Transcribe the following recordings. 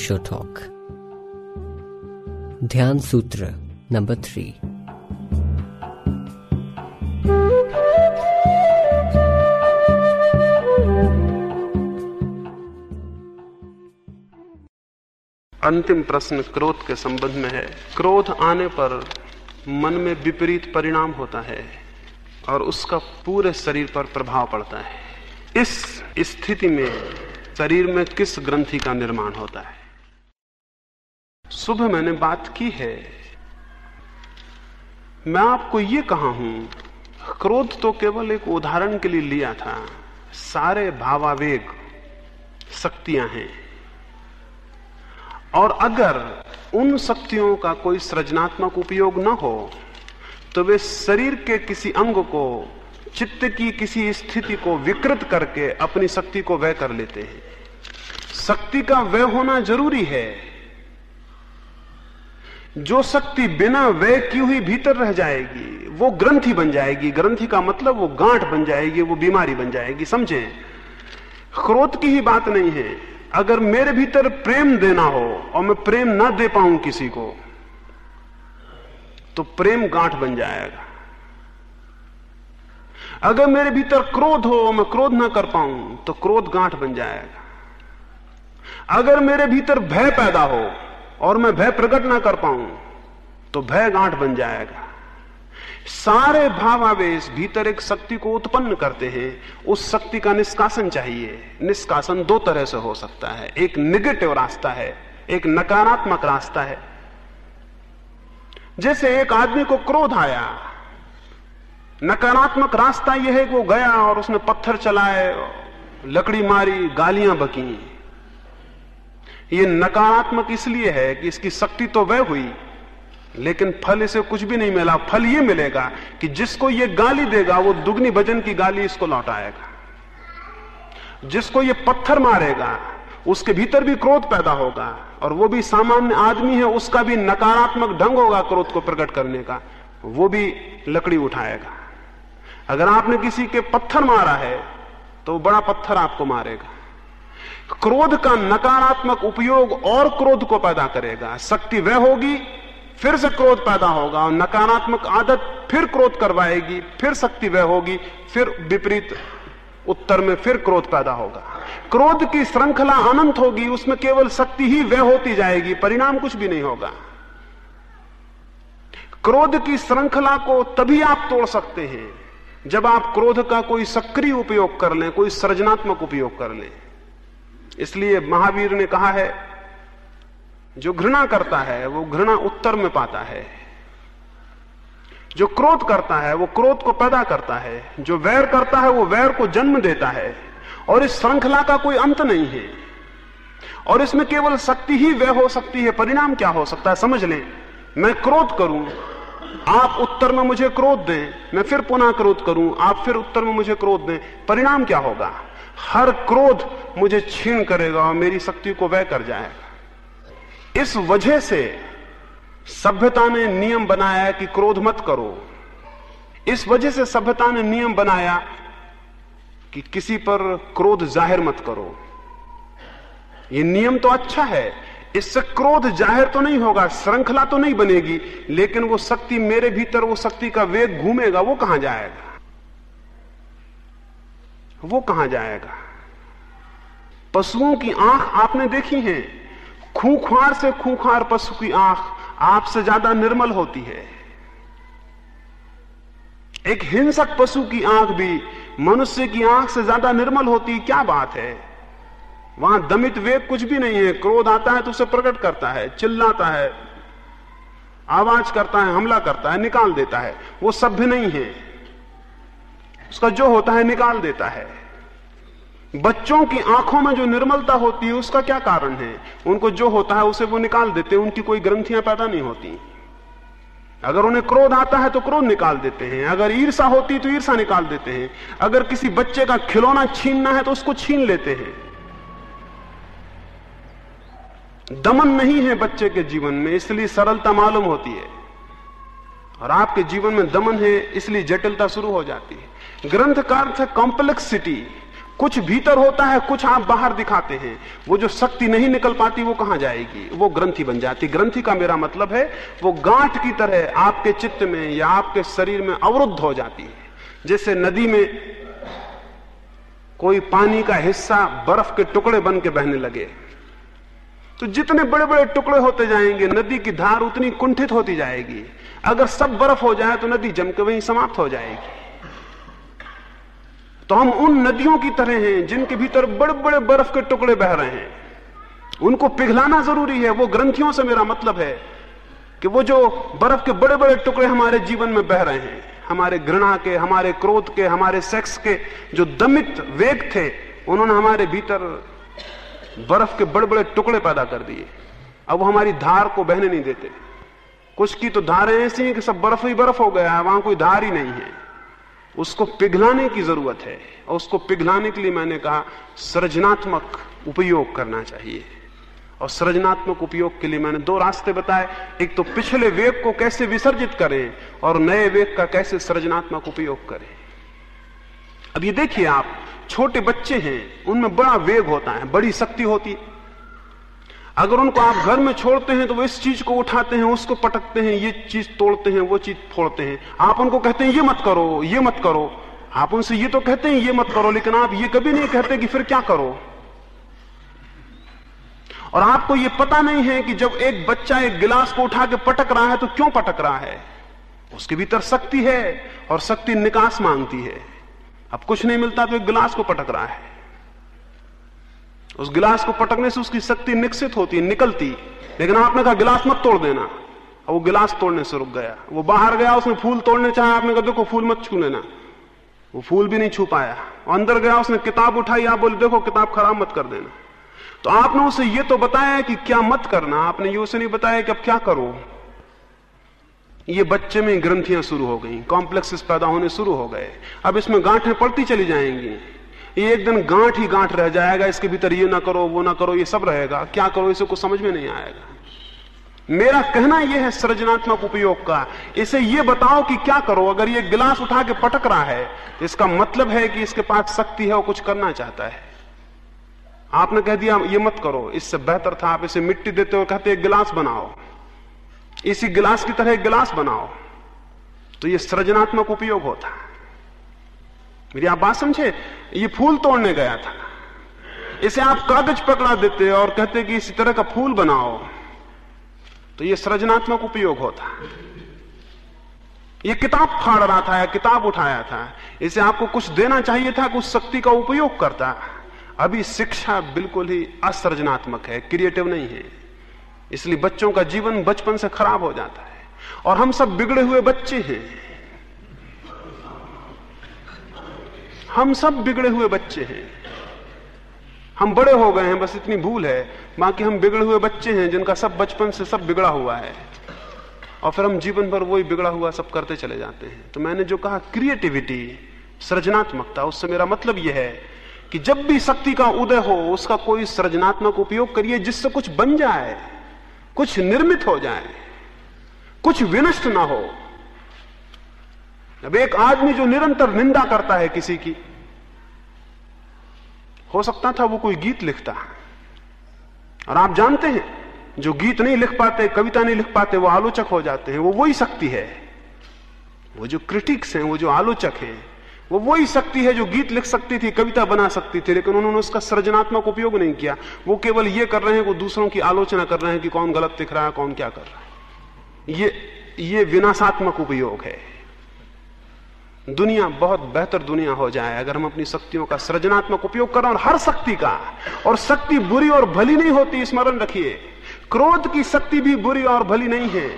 Osho talk ध्यान सूत्र number three अंतिम प्रश्न क्रोध के संबंध में है। क्रोध आने पर मन में विपरीत परिणाम होता है और उसका पूरे शरीर पर प्रभाव पड़ता है। इस स्थिति में शरीर में किस ग्रंथि का निर्माण होता है? सुबह मैंने बात की है। मैं आपको ये कहा हूँ, क्रोध तो केवल एक उदाहरण के लिए लिया था। सारे भावावेग, शक्तियाँ हैं। और अगर उन शक्तियों का कोई सृजनात्मक उपयोग न हो तो वे शरीर के किसी अंग को, चित्त की किसी स्थिति को विकृत करके अपनी शक्ति को व्यय कर लेते हैं। शक्ति का व्यय होना ज़रूरी है। जो शक्ति बिना व्यय की हुई भीतर रह जाएगी, वो ग्रंथि बन जाएगी। ग्रंथि का मतलब वो गांठ बन जाएगी, वो बीमारी बन जाएगी। समझे? क्रोध की ही बात नहीं है। अगर मेरे भीतर प्रेम देना हो और मैं प्रेम ना दे पाऊँ किसी को तो प्रेम गांठ बन जाएगा। अगर मेरे भीतर क्रोध हो और मैं क्रोध ना कर पाऊँ तो क्रोध गांठ बन जाएगा। अगर मेरे भीतर भय पैदा हो और मैं भय प्रकट ना कर पाऊँ तो भय गांठ बन जाएगा। सारे भावावेश भीतर एक शक्ति को उत्पन्न करते हैं। उस शक्ति का निष्कासन चाहिए। निष्कासन दो तरह से हो सकता है। एक निगेटिव रास्ता है, एक नकारात्मक रास्ता है। जैसे एक आदमी को क्रोध आया, नकारात्मक रास्ता यह है कि वो गया और उसने पत्थर चलाए, लकड़ी मारी, गालियाँ बकी। ये नकारात्मक इसलिए है कि इसकी शक्ति तो वह हुई, लेकिन फल इसे कुछ भी नहीं मिला। फल ये मिलेगा कि जिसको ये गाली देगा, वो दुगनी भजन की गाली इसको लौटाएगा। जिसको ये पत्थर मारेगा, उसके भीतर भी क्रोध पैदा होगा, और वो भी सामान्य आदमी है, उसका भी नकारात्मक ढंग होगा क्रोध को प्रकट करने का, वो भी लकड़ी उठाएगा। अगर आपने किसी के पत्थर मारा है तो बड़ा पत्थर आपको मारेगा। क्रोध का नकारात्मक उपयोग और क्रोध को पैदा करेगा। शक्ति वह होगी, फिर से क्रोध पैदा होगा और नकारात्मक आदत फिर क्रोध करवाएगी, फिर शक्ति वह होगी, फिर विपरीत उत्तर में फिर क्रोध पैदा होगा। क्रोध की श्रृंखला अनंत होगी, उसमें केवल शक्ति ही वह होती जाएगी, परिणाम कुछ भी नहीं होगा। क्रोध की श्रृंखला को तभी आप तोड़ सकते हैं, जब आप क्रोध का कोई सक्रिय उपयोग कर लें, कोई सृजनात्मक उपयोग कर लें। इसलिए महावीर ने कहा है, जो घृणा करता है, वो घृणा उत्तर में पाता है। जो क्रोध करता है, वो क्रोध को पैदा करता है। जो वैर करता है, वो वैर को जन्म देता है। और इस श्रृंखला का कोई अंत नहीं है। और इसमें केवल शक्ति ही वह हो सकती है, परिणाम क्या हो सकता है, समझ लें। मैं क्रोध करूँ, आप उत्तर में मुझे क्रोध दें, मैं फिर पुनः क्रोध करूँ, आप फिर उत्तर में मुझे क्रोध दें, परिणाम क्या होगा? हर क्रोध मुझे छीन करेगा और मेरी शक्ति को वह कर जाएगा। इस वजह से सभ्यता ने नियम बनाया कि क्रोध मत करो। इस वजह से सभ्यता ने नियम बनाया कि किसी पर क्रोध ज़ाहिर मत करो। यह नियम तो अच्छा है। इससे क्रोध ज़ाहिर तो नहीं होगा, श्रृंखला तो नहीं बनेगी, लेकिन वो शक्ति मेरे भीतर, वो शक्ति का वेग घूमेगा, वो कहाँ जाएगा? वो कहाँ जाएगा? पशुओं की आँख आपने देखी है? खूंखार से खूंखार पशु की आँख आपसे ज़्यादा निर्मल होती है। एक हिंसक पशु की आँख भी मनुष्य की आँख से ज़्यादा निर्मल होती, क्या बात है? वहाँ दमित वेग कुछ भी नहीं है। क्रोध आता है तो उसे प्रकट करता है, चिल्लाता है, आवाज़ करता है, हमला करता है, निकाल देता है। वो सभ्य नहीं है। उसका जो होता है निकाल देता है। बच्चों की आँखों में जो निर्मलता होती है, उसका क्या कारण है? उनको जो होता है, उसे वो निकाल देते हैं, उनकी कोई ग्रंथियाँ पैदा नहीं होती। अगर उन्हें क्रोध आता है तो क्रोध निकाल देते हैं। अगर ईर्षा होती तो ईर्षा निकाल देते हैं। अगर किसी बच्चे का खिलौना छीनना है तो उसको छीन लेते हैं। दमन नहीं है बच्चे के जीवन में, इसलिए सरलता मालूम होती है। और आपके जीवन में दमन है, इसलिए जटिलता शुरू हो जाती है। ग्रंथ का अर्थ है कॉम्प्लेक्सिटी कुछ भीतर होता है, कुछ आप बाहर दिखाते हैं। वो जो शक्ति नहीं निकल पाती, वो कहाँ जाएगी? वो ग्रंथि बन जाती। ग्रंथि का मेरा मतलब है, वो गांठ की तरह आपके चित्त में या आपके शरीर में अवरुद्ध हो जाती है। जैसे नदी में कोई पानी का हिस्सा बर्फ़ के टुकड़े बन के बहने लगे। तो जितने बड़े बड़े टुकड़े होते जाएँगे, नदी की धार उतनी कुंठित होती जाएगी। अगर सब बर्फ़ हो जाए तो नदी जम के वहीं समाप्त हो जाएगी। तो हम उन नदियों की तरह हैं जिनके भीतर बड़े बड़े बर्फ़ के टुकड़े बह रहे हैं। उनको पिघलाना ज़रूरी है, वो ग्रंथियों से मेरा मतलब है कि वो जो बर्फ़ के बड़े बड़े टुकड़े हमारे जीवन में बह रहे हैं, हमारे घृणा के, हमारे क्रोध के, हमारे सेक्स के जो दमित वेग थे, उन्होंने हमारे भीतर बर्फ़ के बड़े बड़े टुकड़े पैदा कर दिए। अब वो हमारी धार को बहने नहीं देते। कुछ की तो धारें ऐसी हैं कि सब बर्फ़ ही बर्फ़ हो गया है, वहाँ कोई धार ही नहीं है। उसको पिघलाने की ज़रूरत है और उसको पिघलाने के लिए मैंने कहा, सृजनात्मक उपयोग करना चाहिए। और सृजनात्मक उपयोग के लिए मैंने दो रास्ते बताए। एक तो पिछले वेग को कैसे विसर्जित करें और नए वेग का कैसे सृजनात्मक उपयोग करें। अब ये देखिए आप, छोटे बच्चे हैं, उनमें बड़ा वेग होता है, बड़ी शक्ति होती है। अगर उनको आप घर में छोड़ते हैं तो वो इस चीज़ को उठाते हैं, उसको पटकते हैं, ये चीज़ तोड़ते हैं, वो चीज़ फोड़ते हैं। आप उनको कहते हैं, ये मत करो, ये मत करो। आप उनसे ये तो कहते हैं, ये मत करो, लेकिन आप ये कभी नहीं कहते कि फिर क्या करो। और आपको ये पता नहीं है कि जब एक बच्चा एक गिलास को उठा के पटक रहा है तो क्यों पटक रहा है? उसके भीतर शक्ति है और शक्ति निकास मांगती है। अब कुछ नहीं मिलता तो एक गिलास को पटक रहा है। उस गिलास को पटकने से उसकी शक्ति निकसित होती, निकलती। लेकिन आपने कहा, गिलास मत तोड़ देना। वो गिलास तोड़ने से रुक गया। वो बाहर गया, उसने फूल तोड़ने चाहे, आपने कहा, देखो, फूल मत छू लेना। वो फूल भी नहीं छू पाया। अंदर गया, उसने किताब उठाई, आप बोले, देखो, किताब खराब मत कर देना। तो आपने उसे ये तो बताया कि क्या मत करना, आपने ये उसे नहीं बताया कि अब क्या करो? ये बच्चे में ग्रंथियाँ शुरू हो गई, कॉम्प्लेक्सेस पैदा होने शुरू हो गए। अब इसमें गांठें पड़ती चली जाएँगी। ये एक दिन गांठ ही गांठ रह जाएगा, इसके भीतर ये ना करो, वो ना करो, ये सब रहेगा। क्या करो, इसे कुछ समझ में नहीं आएगा। मेरा कहना यह है सृजनात्मक उपयोग का, इसे ये बताओ कि क्या करो, अगर ये गिलास उठा के पटक रहा है तो इसका मतलब है कि इसके पास शक्ति है और कुछ करना चाहता है। आपने कह दिया, ये मत करो, इससे बेहतर था, आप इसे मिट्टी देते हो कहते गिलास बनाओ। इसी गिलास की तरह गिलास बनाओ। तो ये सृजनात्मक उपयोग होता है। मेरी आप बात समझे? ये फूल तोड़ने गया था। इसे आप कागज़ पकड़ा देते और कहते कि इसी तरह का फूल बनाओ। तो ये सृजनात्मक उपयोग होता। ये किताब फाड़ रहा था या किताब उठाया था। इसे आपको कुछ देना चाहिए था कुछ शक्ति का उपयोग करता। अभी शिक्षा बिल्कुल ही असृजनात्मक है, क्रिएटिव नहीं है। इसलिए बच्चों का जीवन बचपन से खराब हो जाता है। और हम सब बिगड़े हुए बच्चे हैं। हम सब बिगड़े हुए बच्चे हैं। हम बड़े हो गए हैं, बस इतनी भूल है। बाकी हम बिगड़े हुए बच्चे हैं, जिनका सब बचपन से सब बिगड़ा हुआ है। और फिर हम जीवन भर वही बिगड़ा हुआ सब करते चले जाते हैं। तो मैंने जो कहा क्रिएटिविटी सृजनात्मकता, उससे मेरा मतलब यह है कि जब भी शक्ति का उदय हो, उसका कोई सृजनात्मक उपयोग करिए जिससे कुछ बन जाए, कुछ निर्मित हो जाए, कुछ विनष्ट ना हो। अब एक आदमी जो निरंतर निंदा करता है किसी की, हो सकता था वो कोई गीत लिखता है। और आप जानते हैं, जो गीत नहीं लिख पाते, कविता नहीं लिख पाते, वो आलोचक हो जाते हैं, वो वही शक्ति है। वो जो क्रिटिक्स हैं, वो जो आलोचक हैं, वो वही शक्ति है जो गीत लिख सकती थी, कविता बना सकती थी, लेकिन उन्होंने उसका सृजनात्मक उपयोग नहीं किया। वो केवल ये कर रहे हैं, वो दूसरों की आलोचना कर रहे हैं कि कौन गलत दिख रहा है, कौन क्या कर रहा है। ये ये विनाशात्मक उपयोग है। दुनिया बहुत बेहतर दुनिया हो जाए, अगर हम अपनी शक्तियों का सृजनात्मक उपयोग करें और हर शक्ति का, और शक्ति बुरी और भली नहीं होती, स्मरण रखिए। क्रोध की शक्ति भी बुरी और भली नहीं है,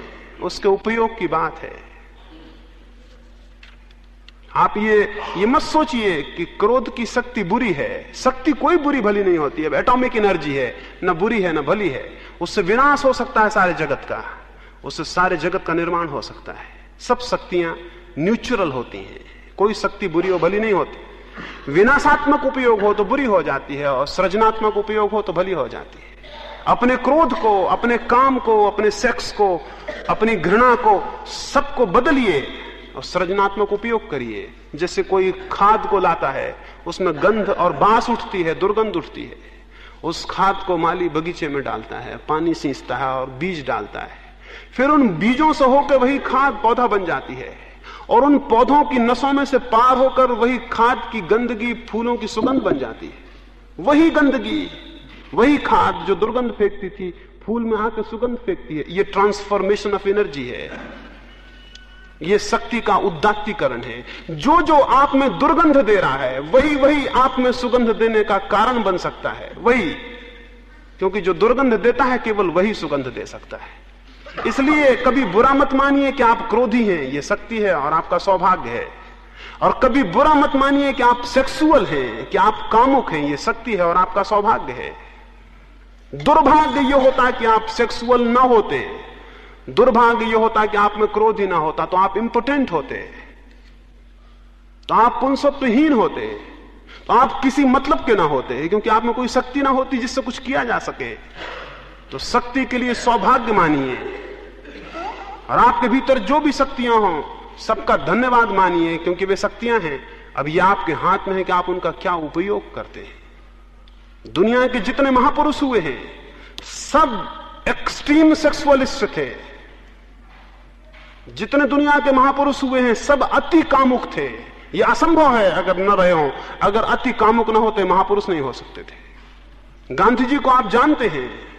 उसके उपयोग की बात है। आप ये ये मत सोचिए कि क्रोध की शक्ति बुरी है। शक्ति कोई बुरी भली नहीं होती है एटॉमिक एनर्जी है, ना बुरी है, ना भली है। उससे विनाश हो सकता है सारे जगत का, उससे सारे जगत का निर्माण हो सकता है। सब शक्तियाँ न्यूट्रल होती हैं। कोई शक्ति बुरी और भली नहीं होती। विनाशात्मक उपयोग हो तो बुरी हो जाती है और सृजनात्मक उपयोग हो तो भली हो जाती है। अपने क्रोध को, अपने काम को, अपने सेक्स को, अपनी घृणा को सबको बदलिए और सृजनात्मक उपयोग करिए। जैसे कोई खाद को लाता है, उसमें गंध और बाँस उठती है, दुर्गंध उठती है। उस खाद को माली बगीचे में डालता है, पानी सींचता है और बीज डालता है। फिर उन बीजों से होकर वही खाद पौधा बन जाती है। और उन पौधों की नसों में से पार होकर वही खाद की गंदगी फूलों की सुगंध बन जाती है। वही गंदगी, वही खाद जो दुर्गंध फेंकती थी, फूल में आकर सुगंध फेंकती है। ये ट्रांसफॉर्मेशन ऑफ़ एनर्जी है। ये शक्ति का उदात्तीकरण है। जो जो आप में दुर्गंध दे रहा है, वही वही आप में सुगंध देने का कारण बन सकता है। वही, क्योंकि जो दुर्गंध देता है, केवल वही सुगंध दे सकता है। इसलिए कभी बुरा मत मानिए कि आप क्रोधी हैं, ये शक्ति है और आपका सौभाग्य है। और कभी बुरा मत मानिए कि आप सेक्सुअल हैं, कि आप कामुक हैं, ये शक्ति है और आपका सौभाग्य है। दुर्भाग्य यह होता कि आप सेक्सुअल ना होते। दुर्भाग्य यह होता कि आप में क्रोध ही ना होता तो आप इंपोर्टेंट होते। तो आप पुंसत्वहीन होते। तो आप किसी मतलब के ना होते, क्योंकि आप में कोई शक्ति ना होती जिससे कुछ किया जा सके। तो शक्ति के लिए सौभाग्य मानिए और आपके भीतर जो भी शक्तियाँ हो, सबका धन्यवाद मानिए, क्योंकि वे शक्तियाँ हैं। अब ये आपके हाथ में है कि आप उनका क्या उपयोग करते हैं। दुनिया के जितने महापुरुष हुए हैं, सब एक्सट्रीम सेक्सुअलिस्ट थे। जितने दुनिया के महापुरुष हुए हैं, सब अति कामुक थे। यह असंभव है, अगर न रहे हो, अगर अति कामुक न होते, महापुरुष नहीं हो सकते थे। गांधी जी को आप जानते हैं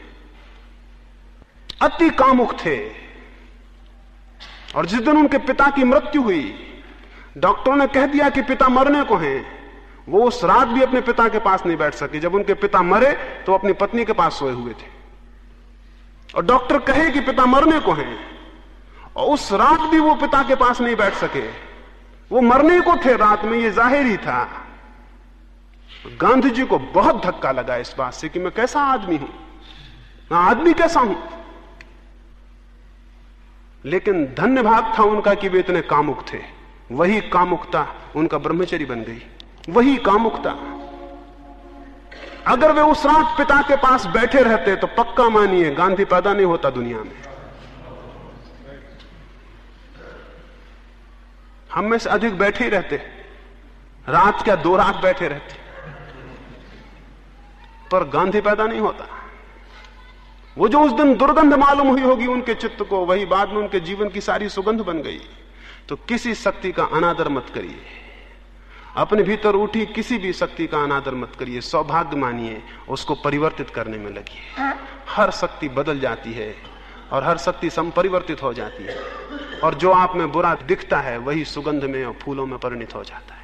अति कामुक थे। और जिस दिन उनके पिता की मृत्यु हुई, डॉक्टरों ने कह दिया कि पिता मरने को हैं, वो उस रात भी अपने पिता के पास नहीं बैठ सके। जब उनके पिता मरे तो अपनी पत्नी के पास सोए हुए थे। और डॉक्टर कहे कि पिता मरने को हैं, और उस रात भी वो पिता के पास नहीं बैठ सके। वो मरने को थे रात में, ये ज़ाहिर ही था। गांधी जी को बहुत धक्का लगा इस बात से कि मैं कैसा आदमी हूँ? मैं आदमी कैसा हूँ? लेकिन धन्य भाग था उनका कि वे इतने कामुक थे। वही कामुकता उनका ब्रह्मचरी बन गई। वही कामुकता। अगर वे उस रात पिता के पास बैठे रहते तो पक्का मानिए गांधी पैदा नहीं होता दुनिया में। हम में से अधिक बैठे ही रहते। रात क्या दो रात बैठे रहते। पर गांधी पैदा नहीं होता। वो जो उस दिन दुर्गंध मालूम हुई होगी उनके चित्त को वही बाद में उनके जीवन की सारी सुगंध बन गई। तो किसी शक्ति का अनादर मत करिए। अपने भीतर उठी किसी भी शक्ति का अनादर मत करिए। सौभाग्य मानिए उसको परिवर्तित करने में लगिए। हर शक्ति बदल जाती है और हर शक्ति संपरिवर्तित हो जाती है। और जो आप में बुरा दिखता है वही सुगंध में और फूलों में परिणित हो जाता है।